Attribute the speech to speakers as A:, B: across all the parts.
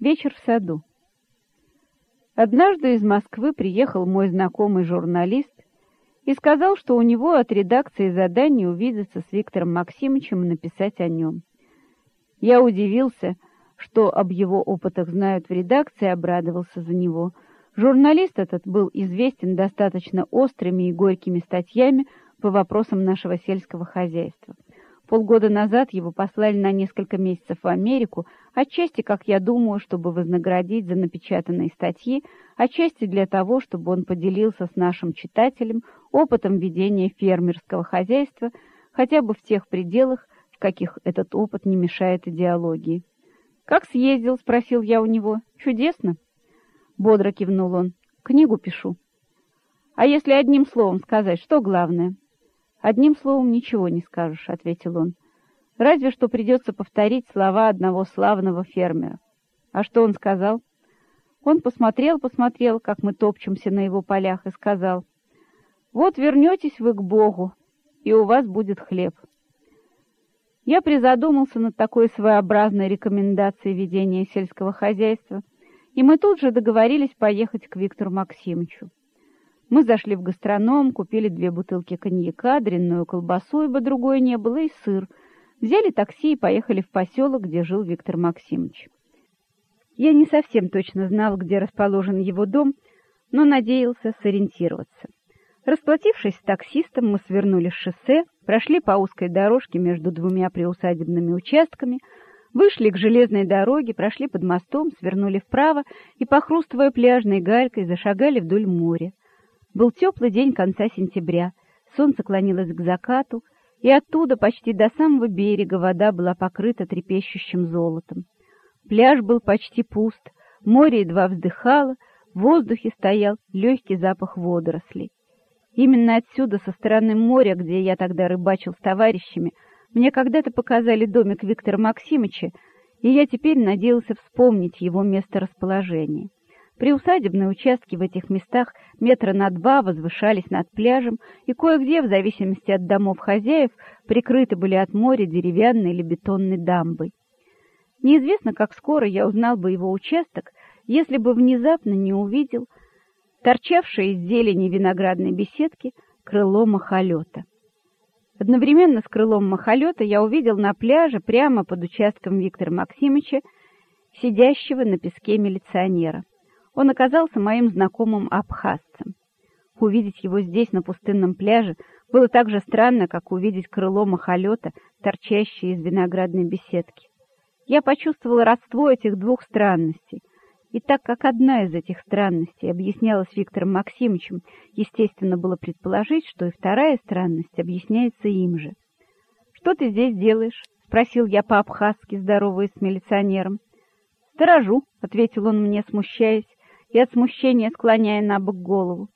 A: Вечер в саду. Однажды из Москвы приехал мой знакомый журналист и сказал, что у него от редакции задание увидеться с Виктором Максимовичем и написать о нем. Я удивился, что об его опытах знают в редакции, обрадовался за него. Журналист этот был известен достаточно острыми и горькими статьями по вопросам нашего сельского хозяйства. Полгода назад его послали на несколько месяцев в Америку, отчасти, как я думаю, чтобы вознаградить за напечатанные статьи, отчасти для того, чтобы он поделился с нашим читателем опытом ведения фермерского хозяйства, хотя бы в тех пределах, в каких этот опыт не мешает идеологии. «Как съездил?» — спросил я у него. «Чудесно!» Бодро кивнул он. «Книгу пишу». «А если одним словом сказать, что главное?» «Одним словом ничего не скажешь», — ответил он. «Разве что придется повторить слова одного славного фермера». «А что он сказал?» Он посмотрел, посмотрел, как мы топчемся на его полях, и сказал, «Вот вернетесь вы к Богу, и у вас будет хлеб». Я призадумался над такой своеобразной рекомендацией ведения сельского хозяйства, и мы тут же договорились поехать к Виктору Максимовичу. Мы зашли в гастроном, купили две бутылки коньяка, дрянную колбасу, ибо другой не было, и сыр. Взяли такси и поехали в поселок, где жил Виктор Максимович. Я не совсем точно знал, где расположен его дом, но надеялся сориентироваться. Расплатившись с таксистом, мы свернули с шоссе, прошли по узкой дорожке между двумя приусадебными участками, вышли к железной дороге, прошли под мостом, свернули вправо и, похрустывая пляжной галькой, зашагали вдоль моря. Был теплый день конца сентября, солнце клонилось к закату, и оттуда почти до самого берега вода была покрыта трепещущим золотом. Пляж был почти пуст, море едва вздыхало, в воздухе стоял легкий запах водорослей. Именно отсюда, со стороны моря, где я тогда рыбачил с товарищами, мне когда-то показали домик Виктора Максимовича, и я теперь надеялся вспомнить его месторасположение. Приусадебные участки в этих местах метра на два возвышались над пляжем, и кое-где, в зависимости от домов хозяев, прикрыты были от моря деревянной или бетонной дамбой. Неизвестно, как скоро я узнал бы его участок, если бы внезапно не увидел торчавшее из зелени виноградной беседки крыло махолета. Одновременно с крылом махолета я увидел на пляже прямо под участком Виктора Максимовича сидящего на песке милиционера. Он оказался моим знакомым абхазцем. Увидеть его здесь, на пустынном пляже, было так же странно, как увидеть крыло махолета, торчащее из виноградной беседки. Я почувствовал родство этих двух странностей. И так как одна из этих странностей объяснялась Виктором Максимовичем, естественно было предположить, что и вторая странность объясняется им же. «Что ты здесь делаешь?» — спросил я по-абхазски, здороваясь с милиционером. «Сторожу», — ответил он мне, смущаясь и от смущения склоняя на бок голову.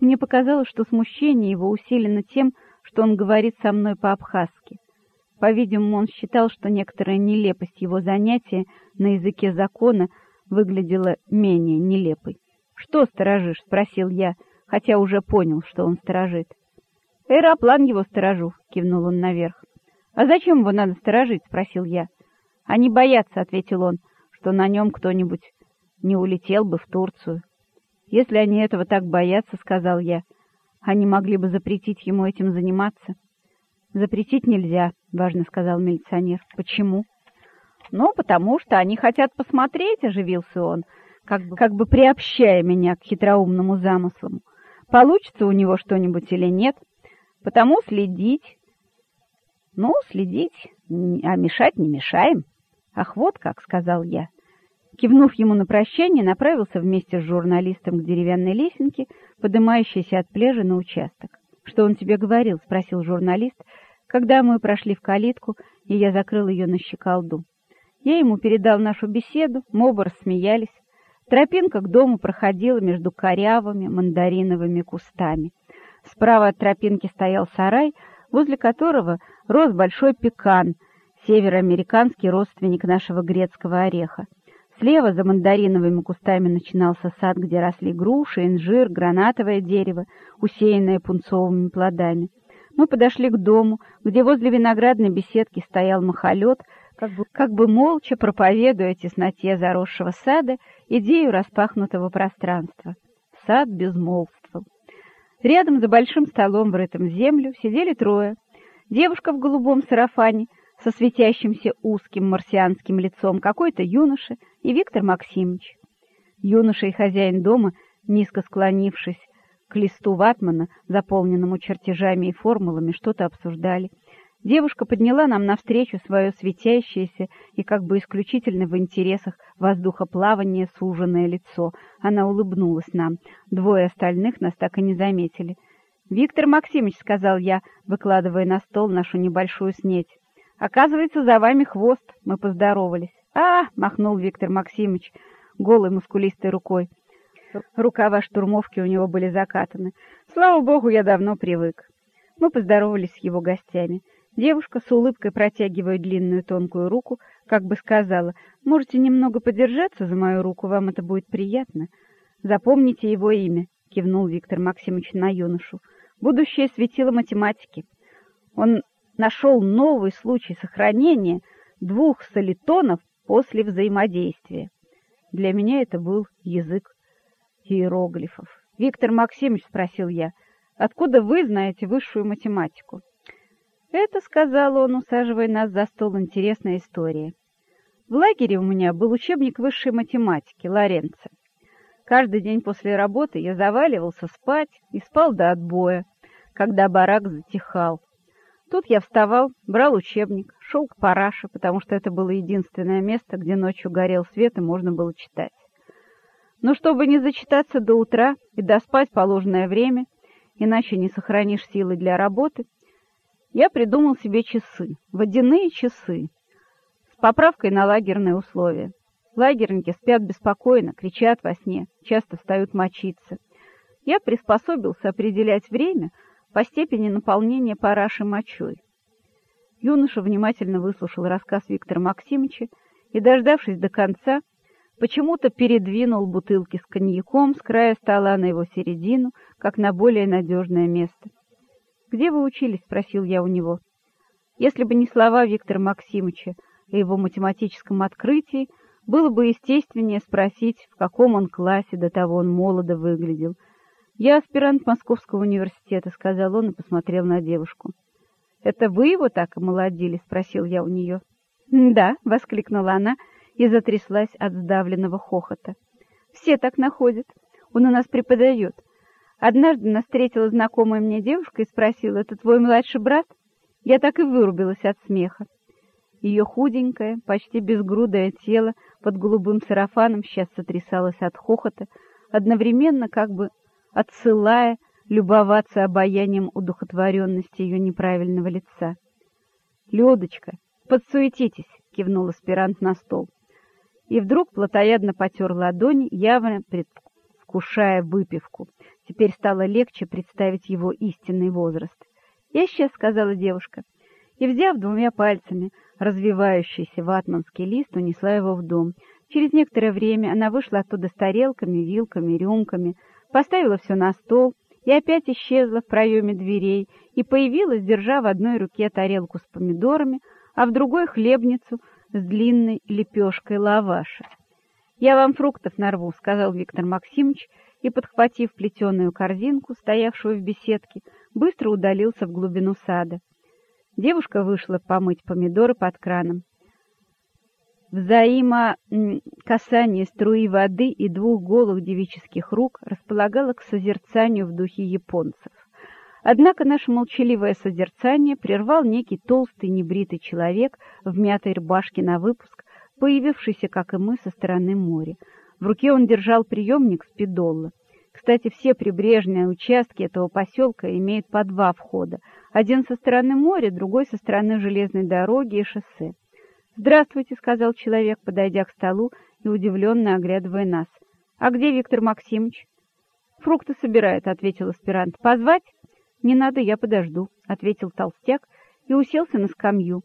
A: Мне показалось, что смущение его усилено тем, что он говорит со мной по-абхазски. По-видимому, он считал, что некоторая нелепость его занятия на языке закона выглядела менее нелепой. «Что сторожишь?» — спросил я, хотя уже понял, что он сторожит. «Аэроплан его сторожу», — кивнул он наверх. «А зачем его надо сторожить?» — спросил я. «Они боятся», — ответил он, — «что на нем кто-нибудь не улетел бы в Турцию. Если они этого так боятся, — сказал я, — они могли бы запретить ему этим заниматься. Запретить нельзя, — важно сказал милиционер. Почему? Ну, потому что они хотят посмотреть, — оживился он, как бы, как бы приобщая меня к хитроумному замыслу. Получится у него что-нибудь или нет. Потому следить. Ну, следить, а мешать не мешаем. Ах, вот как, — сказал я. Кивнув ему на прощание, направился вместе с журналистом к деревянной лесенке, поднимающейся от пляжа на участок. «Что он тебе говорил?» — спросил журналист, когда мы прошли в калитку, и я закрыл ее на щеколду. Я ему передал нашу беседу, мы оба рассмеялись. Тропинка к дому проходила между корявыми мандариновыми кустами. Справа от тропинки стоял сарай, возле которого рос большой пекан, североамериканский родственник нашего грецкого ореха. Слева за мандариновыми кустами начинался сад, где росли груши, инжир, гранатовое дерево, усеянное пунцовыми плодами. Мы подошли к дому, где возле виноградной беседки стоял махолет, как бы, как бы молча проповедуя тесноте заросшего сада идею распахнутого пространства. Сад безмолвствовал. Рядом за большим столом, врытым в землю, сидели трое. Девушка в голубом сарафане со светящимся узким марсианским лицом, какой-то юноша и Виктор Максимович. Юноша и хозяин дома, низко склонившись к листу ватмана, заполненному чертежами и формулами, что-то обсуждали. Девушка подняла нам навстречу свое светящееся и как бы исключительно в интересах воздухоплавания суженное лицо. Она улыбнулась нам. Двое остальных нас так и не заметили. «Виктор Максимович», — сказал я, выкладывая на стол нашу небольшую снеть, — «оказывается, за вами хвост». Мы поздоровались. «А!» — махнул Виктор Максимович голой мускулистой рукой. Рукава штурмовки у него были закатаны. Слава богу, я давно привык. Мы поздоровались с его гостями. Девушка с улыбкой, протягивая длинную тонкую руку, как бы сказала, «Можете немного подержаться за мою руку, вам это будет приятно. Запомните его имя», — кивнул Виктор Максимович на юношу. «Будущее светило математики. Он нашел новый случай сохранения двух солитонов после взаимодействия. Для меня это был язык иероглифов. «Виктор Максимович», — спросил я, — «откуда вы знаете высшую математику?» «Это, — сказал он, усаживая нас за стол, — интересная история. В лагере у меня был учебник высшей математики Лоренцо. Каждый день после работы я заваливался спать и спал до отбоя, когда барак затихал. Тут я вставал, брал учебник, шел к параше, потому что это было единственное место, где ночью горел свет и можно было читать. Но чтобы не зачитаться до утра и доспать положенное время, иначе не сохранишь силы для работы, я придумал себе часы, водяные часы, с поправкой на лагерные условия. Лагерники спят беспокойно, кричат во сне, часто встают мочиться. Я приспособился определять время по степени наполнения параши мочой. Юноша внимательно выслушал рассказ Виктора Максимовича и, дождавшись до конца, почему-то передвинул бутылки с коньяком с края стола на его середину, как на более надежное место. «Где вы учились?» — спросил я у него. Если бы не слова Виктора Максимовича о его математическом открытии, было бы естественнее спросить, в каком он классе до того он молодо выглядел. «Я аспирант Московского университета», — сказал он и посмотрел на девушку. «Это вы его так омолодили?» — спросил я у нее. «Да», — воскликнула она, — и затряслась от сдавленного хохота. «Все так находят. Он у нас преподает. Однажды нас встретила знакомая мне девушка и спросила, «Это твой младший брат?» Я так и вырубилась от смеха. Ее худенькое, почти безгрудое тело под голубым сарафаном сейчас сотрясалось от хохота, одновременно как бы отсылая любоваться обаянием удухотворенности ее неправильного лица. «Людочка, подсуетитесь!» — кивнул аспирант на стол и вдруг плотоядно потер ладонь, явно предвкушая выпивку. Теперь стало легче представить его истинный возраст. «Я сейчас», — сказала девушка, и, взяв двумя пальцами развивающийся ватманский лист, унесла его в дом. Через некоторое время она вышла оттуда с тарелками, вилками, рюмками, поставила все на стол и опять исчезла в проеме дверей и появилась, держа в одной руке тарелку с помидорами, а в другой — хлебницу с длинной лепешкой лаваша. «Я вам фруктов нарву», — сказал Виктор Максимович, и, подхватив плетеную корзинку, стоявшую в беседке, быстро удалился в глубину сада. Девушка вышла помыть помидоры под краном. Взаимокасание струи воды и двух голых девических рук располагало к созерцанию в духе японцев. Однако наше молчаливое созерцание прервал некий толстый небритый человек в мятой рубашке на выпуск, появившийся, как и мы, со стороны моря. В руке он держал приемник спидолла. Кстати, все прибрежные участки этого поселка имеют по два входа. Один со стороны моря, другой со стороны железной дороги и шоссе. «Здравствуйте», — сказал человек, подойдя к столу и удивленно оглядывая нас. «А где Виктор Максимович?» «Фрукты собирает», — ответил аспирант. «Позвать?» «Не надо, я подожду», — ответил толстяк и уселся на скамью.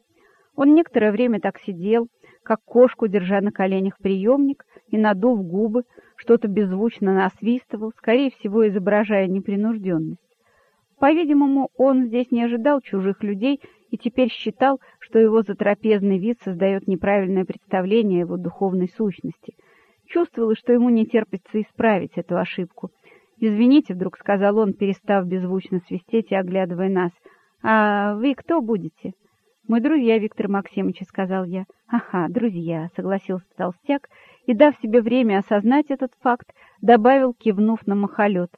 A: Он некоторое время так сидел, как кошку, держа на коленях приемник и надув губы, что-то беззвучно насвистывал, скорее всего, изображая непринужденность. По-видимому, он здесь не ожидал чужих людей и теперь считал, что его затрапезный вид создает неправильное представление о его духовной сущности. Чувствовал, что ему не терпится исправить эту ошибку. «Извините», — вдруг сказал он, перестав беззвучно свистеть и оглядывая нас. «А вы кто будете?» «Мы друзья, Виктор Максимович», — сказал я. «Ага, друзья», — согласился толстяк, и, дав себе время осознать этот факт, добавил, кивнув на махолет.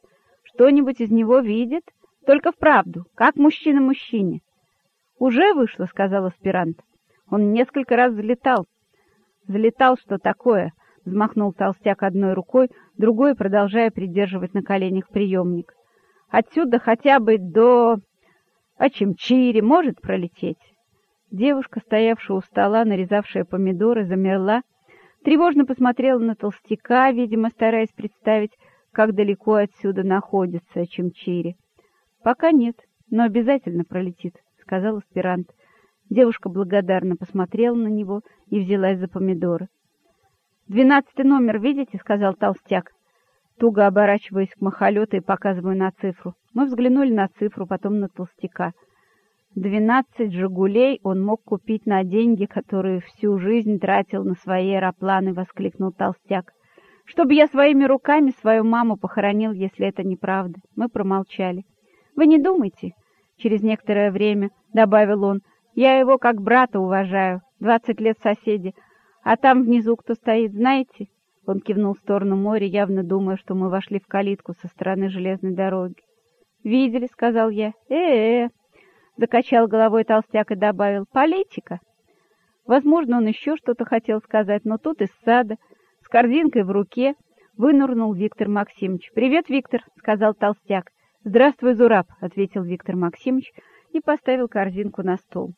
A: «Что-нибудь из него видит? Только вправду, как мужчина мужчине». «Уже вышло», — сказал аспирант. «Он несколько раз взлетал». «Взлетал, что такое?» — взмахнул толстяк одной рукой, другой продолжая придерживать на коленях приемник. «Отсюда хотя бы до... Очемчири может пролететь?» Девушка, стоявшая у стола, нарезавшая помидоры, замерла, тревожно посмотрела на толстяка, видимо, стараясь представить, как далеко отсюда находится Чемчири. «Пока нет, но обязательно пролетит», — сказал аспирант. Девушка благодарно посмотрела на него и взялась за помидоры. «Двенадцатый номер видите?» — сказал толстяк, туго оборачиваясь к махолету и показывая на цифру. Мы взглянули на цифру, потом на толстяка — Двенадцать «Жигулей» он мог купить на деньги, которые всю жизнь тратил на свои аэропланы, — воскликнул толстяк. «Чтобы я своими руками свою маму похоронил, если это неправда». Мы промолчали. «Вы не думайте», — через некоторое время добавил он, — «я его как брата уважаю, двадцать лет соседи, а там внизу кто стоит, знаете?» Он кивнул в сторону моря, явно думая, что мы вошли в калитку со стороны железной дороги. «Видели», — сказал я. «Э-э-э». Закачал головой толстяк и добавил «Политика». Возможно, он еще что-то хотел сказать, но тут из сада, с корзинкой в руке, вынурнул Виктор Максимович. «Привет, Виктор», — сказал толстяк. «Здравствуй, Зураб», — ответил Виктор Максимович и поставил корзинку на стол.